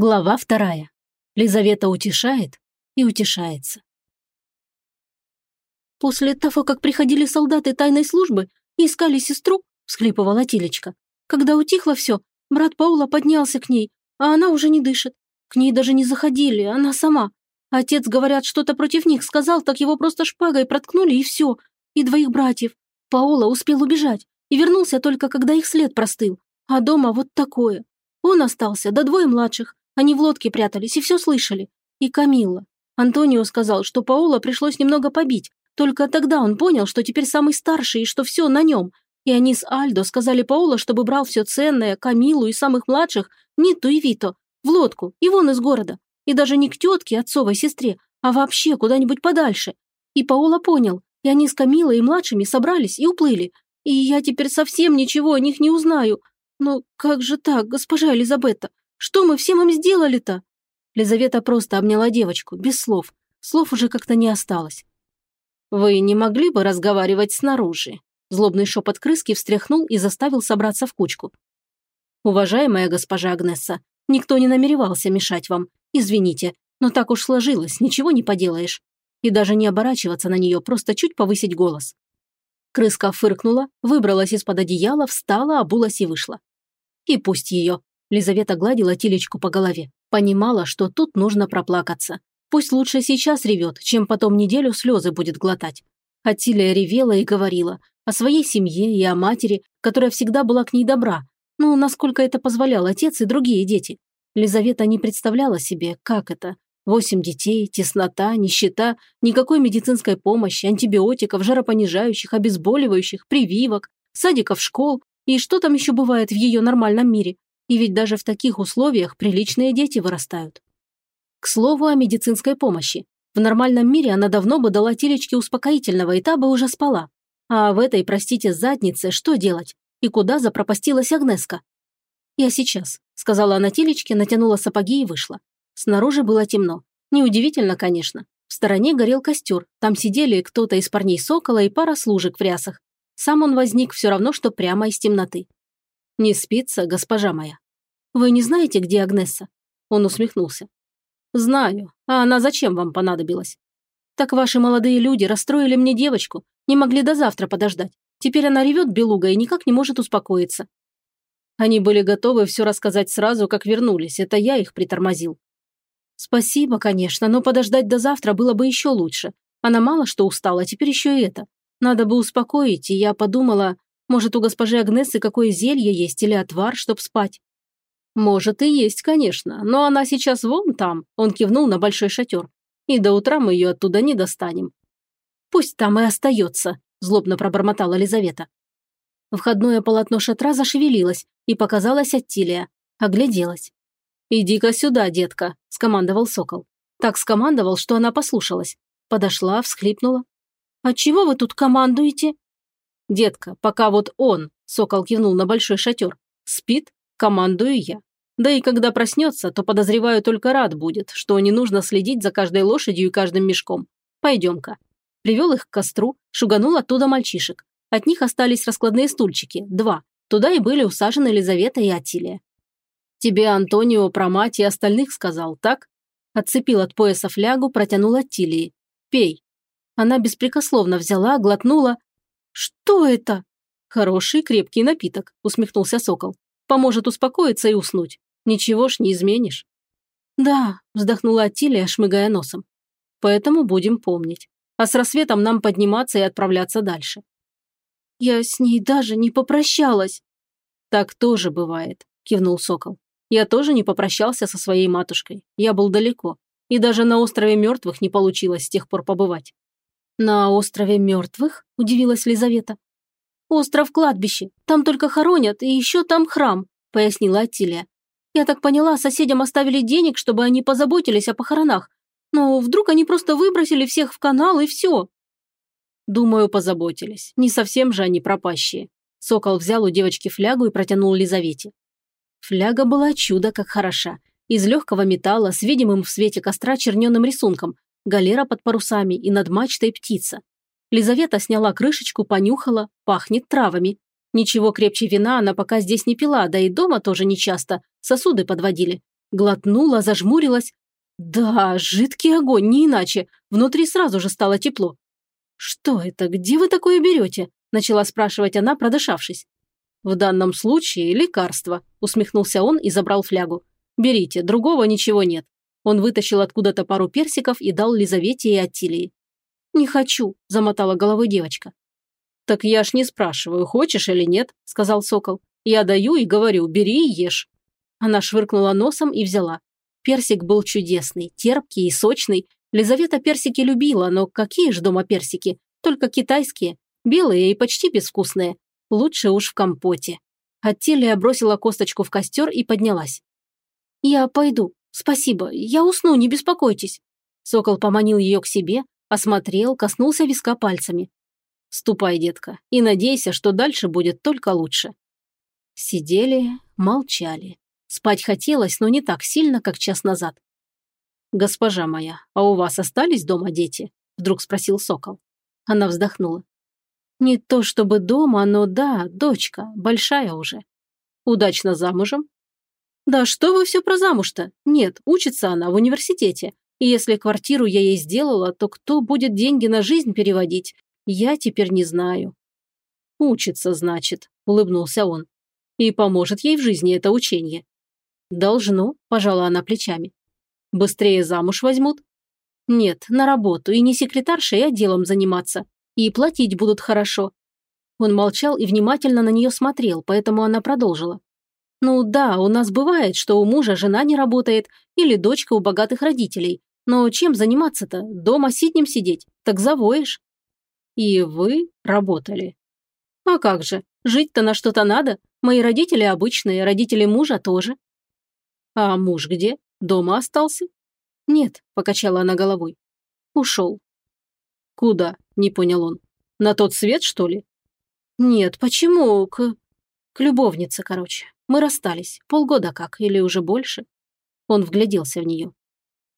Глава вторая. Лизавета утешает и утешается. «После того, как приходили солдаты тайной службы и искали сестру», – всхлипывала Тилечка, «когда утихло все, брат Паула поднялся к ней, а она уже не дышит. К ней даже не заходили, она сама. Отец, говорят, что-то против них сказал, так его просто шпагой проткнули и все. И двоих братьев. Паула успел убежать и вернулся только, когда их след простыл. А дома вот такое. Он остался, да двое младших. Они в лодке прятались и все слышали. И Камилла. Антонио сказал, что Паула пришлось немного побить. Только тогда он понял, что теперь самый старший и что все на нем. И они с Альдо сказали Паула, чтобы брал все ценное, Камилу и самых младших, Ниту и Вито, в лодку и вон из города. И даже не к тетке, отцовой сестре, а вообще куда-нибудь подальше. И Паула понял, и они с Камилой и младшими собрались и уплыли. И я теперь совсем ничего о них не узнаю. Но как же так, госпожа Элизабетта? Что мы всем им сделали-то?» Лизавета просто обняла девочку, без слов. Слов уже как-то не осталось. «Вы не могли бы разговаривать снаружи?» Злобный шепот крыски встряхнул и заставил собраться в кучку. «Уважаемая госпожа Агнесса, никто не намеревался мешать вам. Извините, но так уж сложилось, ничего не поделаешь. И даже не оборачиваться на нее, просто чуть повысить голос». Крыска фыркнула, выбралась из-под одеяла, встала, обулась и вышла. И пусть ее. Лизавета гладила Тилечку по голове. Понимала, что тут нужно проплакаться. Пусть лучше сейчас ревет, чем потом неделю слезы будет глотать. А Тилия ревела и говорила о своей семье и о матери, которая всегда была к ней добра. Ну, насколько это позволял отец и другие дети. Лизавета не представляла себе, как это. Восемь детей, теснота, нищета, никакой медицинской помощи, антибиотиков, жаропонижающих, обезболивающих, прививок, садиков, школ и что там еще бывает в ее нормальном мире. И ведь даже в таких условиях приличные дети вырастают. К слову о медицинской помощи. В нормальном мире она давно бы дала телечке успокоительного, и та бы уже спала. А в этой, простите, заднице что делать? И куда запропастилась Агнеска? «Я сейчас», – сказала она телечке, натянула сапоги и вышла. Снаружи было темно. Неудивительно, конечно. В стороне горел костер, там сидели кто-то из парней Сокола и пара служек в рясах. Сам он возник все равно, что прямо из темноты. «Не спится, госпожа моя». «Вы не знаете, где Агнесса?» Он усмехнулся. «Знаю. А она зачем вам понадобилась?» «Так ваши молодые люди расстроили мне девочку, не могли до завтра подождать. Теперь она ревет белуга и никак не может успокоиться». Они были готовы все рассказать сразу, как вернулись. Это я их притормозил. Спасибо, конечно, но подождать до завтра было бы еще лучше. Она мало что устала, теперь еще и это. Надо бы успокоить, и я подумала, может, у госпожи Агнесы какое зелье есть или отвар, чтоб спать? Может и есть, конечно, но она сейчас вон там, он кивнул на большой шатер. И до утра мы ее оттуда не достанем. Пусть там и остается, злобно пробормотала Лизавета. Входное полотно шатра зашевелилось, и показалась Аттилия. Огляделась. «Иди-ка сюда, детка», – скомандовал сокол. Так скомандовал, что она послушалась. Подошла, всхлипнула. «Отчего вы тут командуете?» «Детка, пока вот он», – сокол кивнул на большой шатер, – «спит, командую я. Да и когда проснется, то, подозреваю, только рад будет, что не нужно следить за каждой лошадью и каждым мешком. Пойдем-ка». Привел их к костру, шуганул оттуда мальчишек. От них остались раскладные стульчики, два. Туда и были усажены Елизавета и Атилия. «Тебе Антонио про мать и остальных сказал, так?» Отцепил от пояса флягу, протянул Аттилии. «Пей». Она беспрекословно взяла, глотнула «Что это?» «Хороший крепкий напиток», – усмехнулся сокол. «Поможет успокоиться и уснуть. Ничего ж не изменишь». «Да», – вздохнула Атилия, шмыгая носом. «Поэтому будем помнить. А с рассветом нам подниматься и отправляться дальше». «Я с ней даже не попрощалась». «Так тоже бывает», – кивнул сокол. «Я тоже не попрощался со своей матушкой. Я был далеко. И даже на острове мертвых не получилось с тех пор побывать. «На острове мертвых?» – удивилась Лизавета. «Остров кладбище. Там только хоронят, и еще там храм», – пояснила Атилия. «Я так поняла, соседям оставили денег, чтобы они позаботились о похоронах. Но вдруг они просто выбросили всех в канал и все?» «Думаю, позаботились. Не совсем же они пропащие». Сокол взял у девочки флягу и протянул Лизавете. Фляга была чудо как хороша. Из легкого металла с видимым в свете костра черненым рисунком, галера под парусами и над мачтой птица. Лизавета сняла крышечку, понюхала, пахнет травами. Ничего крепче вина она пока здесь не пила, да и дома тоже не часто, сосуды подводили. Глотнула, зажмурилась. Да, жидкий огонь, не иначе. Внутри сразу же стало тепло. «Что это? Где вы такое берете?» – начала спрашивать она, продышавшись. «В данном случае лекарство», – усмехнулся он и забрал флягу. «Берите, другого ничего нет». Он вытащил откуда-то пару персиков и дал Лизавете и Аттилии. «Не хочу», – замотала головой девочка. «Так я ж не спрашиваю, хочешь или нет», – сказал сокол. «Я даю и говорю, бери и ешь». Она швыркнула носом и взяла. Персик был чудесный, терпкий и сочный. Лизавета персики любила, но какие ж дома персики? Только китайские, белые и почти безвкусные. Лучше уж в компоте. Аттилия бросила косточку в костер и поднялась. «Я пойду. Спасибо. Я усну, не беспокойтесь». Сокол поманил ее к себе, осмотрел, коснулся виска пальцами. «Ступай, детка, и надейся, что дальше будет только лучше». Сидели, молчали. Спать хотелось, но не так сильно, как час назад. «Госпожа моя, а у вас остались дома дети?» – вдруг спросил Сокол. Она вздохнула. «Не то чтобы дома, но да, дочка, большая уже. Удачно замужем?» «Да что вы все про замуж-то? Нет, учится она в университете. И если квартиру я ей сделала, то кто будет деньги на жизнь переводить? Я теперь не знаю». «Учится, значит», – улыбнулся он. «И поможет ей в жизни это учение». «Должно», – пожала она плечами. «Быстрее замуж возьмут?» «Нет, на работу, и не секретаршей, а делом заниматься. И платить будут хорошо». Он молчал и внимательно на нее смотрел, поэтому она продолжила. «Ну да, у нас бывает, что у мужа жена не работает или дочка у богатых родителей. Но чем заниматься-то? Дома сиднем сидеть? Так завоешь». «И вы работали?» «А как же? Жить-то на что-то надо. Мои родители обычные, родители мужа тоже». «А муж где? Дома остался?» «Нет», – покачала она головой. «Ушел». «Куда?» – не понял он. «На тот свет, что ли?» «Нет, почему? К... к любовнице, короче. Мы расстались. Полгода как, или уже больше?» Он вгляделся в нее.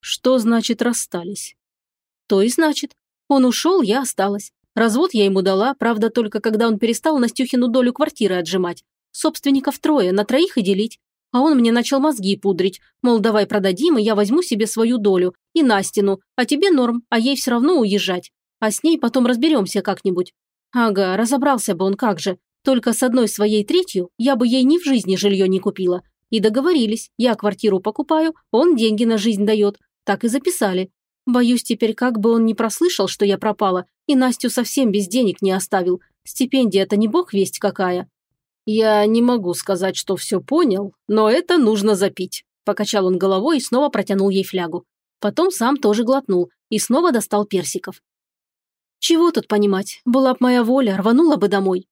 «Что значит расстались?» «То и значит. Он ушел, я осталась. Развод я ему дала, правда, только когда он перестал Настюхину долю квартиры отжимать. Собственников трое, на троих и делить. А он мне начал мозги пудрить, мол, давай продадим, и я возьму себе свою долю, и Настину, а тебе норм, а ей все равно уезжать. А с ней потом разберемся как-нибудь. Ага, разобрался бы он как же. Только с одной своей третью я бы ей ни в жизни жилье не купила. И договорились, я квартиру покупаю, он деньги на жизнь дает. Так и записали. Боюсь теперь, как бы он не прослышал, что я пропала, и Настю совсем без денег не оставил. Стипендия-то не бог весть какая. «Я не могу сказать, что все понял, но это нужно запить», – покачал он головой и снова протянул ей флягу. Потом сам тоже глотнул и снова достал персиков. «Чего тут понимать? Была б моя воля, рванула бы домой».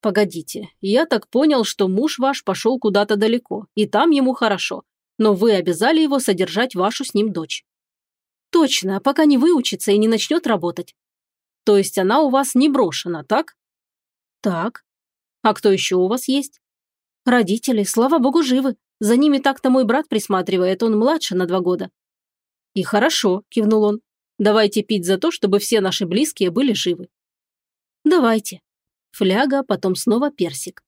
«Погодите, я так понял, что муж ваш пошел куда-то далеко, и там ему хорошо, но вы обязали его содержать вашу с ним дочь». «Точно, пока не выучится и не начнет работать». «То есть она у вас не брошена, так?» «Так», а кто еще у вас есть? Родители, слава богу, живы. За ними так-то мой брат присматривает, он младше на два года. И хорошо, кивнул он. Давайте пить за то, чтобы все наши близкие были живы. Давайте. Фляга, потом снова персик.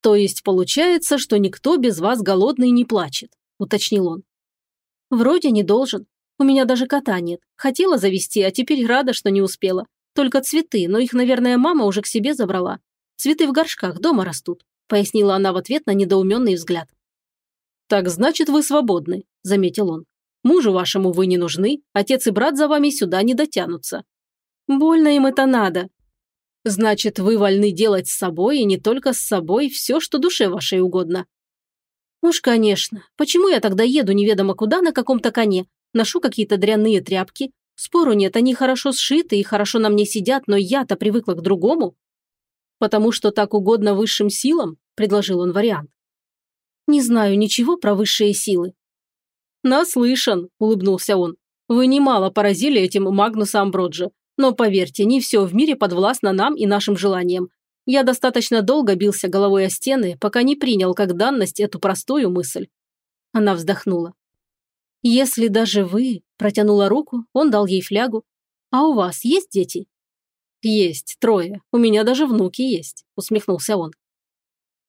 То есть получается, что никто без вас голодный не плачет, уточнил он. Вроде не должен. У меня даже кота нет. Хотела завести, а теперь рада, что не успела. Только цветы, но их, наверное, мама уже к себе забрала. Цветы в горшках дома растут», – пояснила она в ответ на недоуменный взгляд. «Так значит, вы свободны», – заметил он. «Мужу вашему вы не нужны, отец и брат за вами сюда не дотянутся». «Больно им это надо». «Значит, вы вольны делать с собой и не только с собой все, что душе вашей угодно». «Уж, конечно. Почему я тогда еду неведомо куда на каком-то коне, ношу какие-то дрянные тряпки? Спору нет, они хорошо сшиты и хорошо на мне сидят, но я-то привыкла к другому». «Потому что так угодно высшим силам?» – предложил он вариант. «Не знаю ничего про высшие силы». «Наслышан», – улыбнулся он. «Вы немало поразили этим Магнуса Амброджа. Но поверьте, не все в мире подвластно нам и нашим желаниям. Я достаточно долго бился головой о стены, пока не принял как данность эту простую мысль». Она вздохнула. «Если даже вы...» – протянула руку, он дал ей флягу. «А у вас есть дети?» «Есть, трое. У меня даже внуки есть», – усмехнулся он.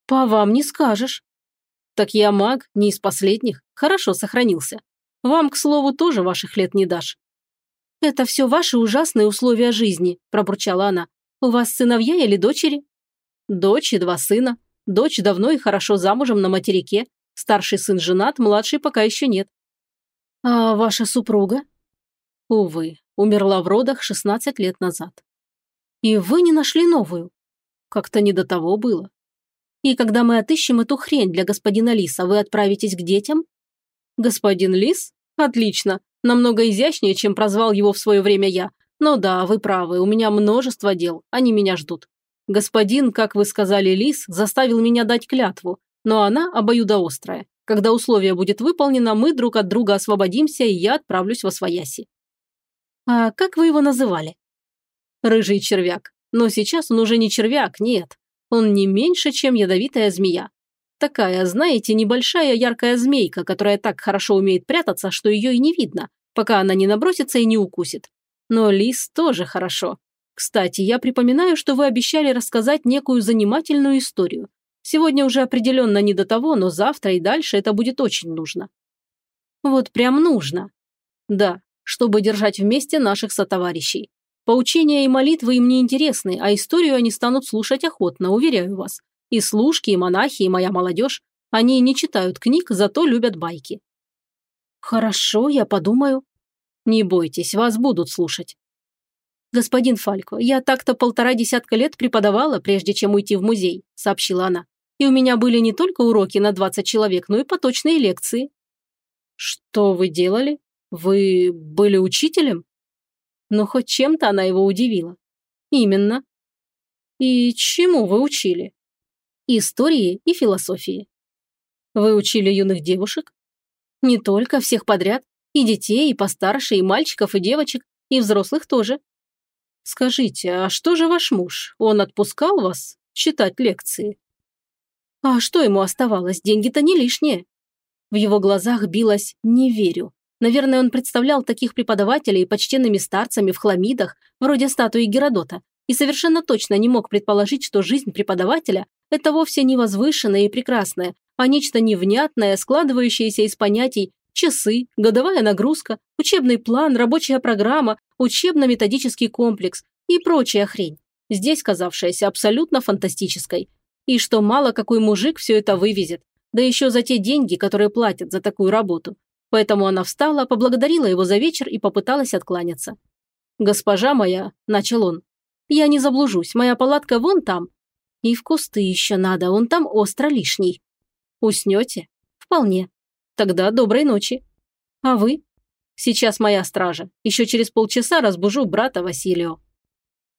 «По вам не скажешь». Так я маг, не из последних, хорошо сохранился. Вам, к слову, тоже ваших лет не дашь». «Это все ваши ужасные условия жизни», – пробурчала она. «У вас сыновья или дочери?» «Дочь и два сына. Дочь давно и хорошо замужем на материке. Старший сын женат, младший пока еще нет». «А ваша супруга?» «Увы, умерла в родах 16 лет назад». «И вы не нашли новую?» «Как-то не до того было». «И когда мы отыщем эту хрень для господина Лиса, вы отправитесь к детям?» «Господин Лис? Отлично. Намного изящнее, чем прозвал его в свое время я. Но да, вы правы, у меня множество дел, они меня ждут. Господин, как вы сказали, Лис, заставил меня дать клятву, но она обоюдоострая. Когда условие будет выполнено, мы друг от друга освободимся, и я отправлюсь во свояси. А как вы его называли? Рыжий червяк. Но сейчас он уже не червяк, нет. Он не меньше, чем ядовитая змея. Такая, знаете, небольшая яркая змейка, которая так хорошо умеет прятаться, что ее и не видно, пока она не набросится и не укусит. Но лис тоже хорошо. Кстати, я припоминаю, что вы обещали рассказать некую занимательную историю. Сегодня уже определенно не до того, но завтра и дальше это будет очень нужно. Вот прям нужно. Да, чтобы держать вместе наших сотоварищей. Поучения и молитвы им не интересны, а историю они станут слушать охотно, уверяю вас. И служки, и монахи, и моя молодежь. Они не читают книг, зато любят байки. Хорошо, я подумаю. Не бойтесь, вас будут слушать. Господин Фалько, я так-то полтора десятка лет преподавала, прежде чем уйти в музей, сообщила она. И у меня были не только уроки на 20 человек, но и поточные лекции. Что вы делали? Вы были учителем? Но хоть чем-то она его удивила. Именно. И чему вы учили? Истории, и философии. Вы учили юных девушек? Не только, всех подряд. И детей, и постарше, и мальчиков, и девочек, и взрослых тоже. Скажите, а что же ваш муж? Он отпускал вас читать лекции? А что ему оставалось? Деньги-то не лишние. В его глазах билось «не верю». Наверное, он представлял таких преподавателей почтенными старцами в хламидах, вроде статуи Геродота, и совершенно точно не мог предположить, что жизнь преподавателя это вовсе не возвышенное и прекрасное, а нечто невнятное, складывающееся из понятий часы, годовая нагрузка, учебный план, рабочая программа, учебно-методический комплекс и прочая хрень, здесь казавшаяся абсолютно фантастической. И что мало какой мужик все это вывезет, да еще за те деньги, которые платят за такую работу. Поэтому она встала, поблагодарила его за вечер и попыталась откланяться. «Госпожа моя», – начал он, – «я не заблужусь, моя палатка вон там, и в кусты еще надо, он там остро лишний. Уснете? Вполне. Тогда доброй ночи. А вы? Сейчас моя стража. Еще через полчаса разбужу брата Василио.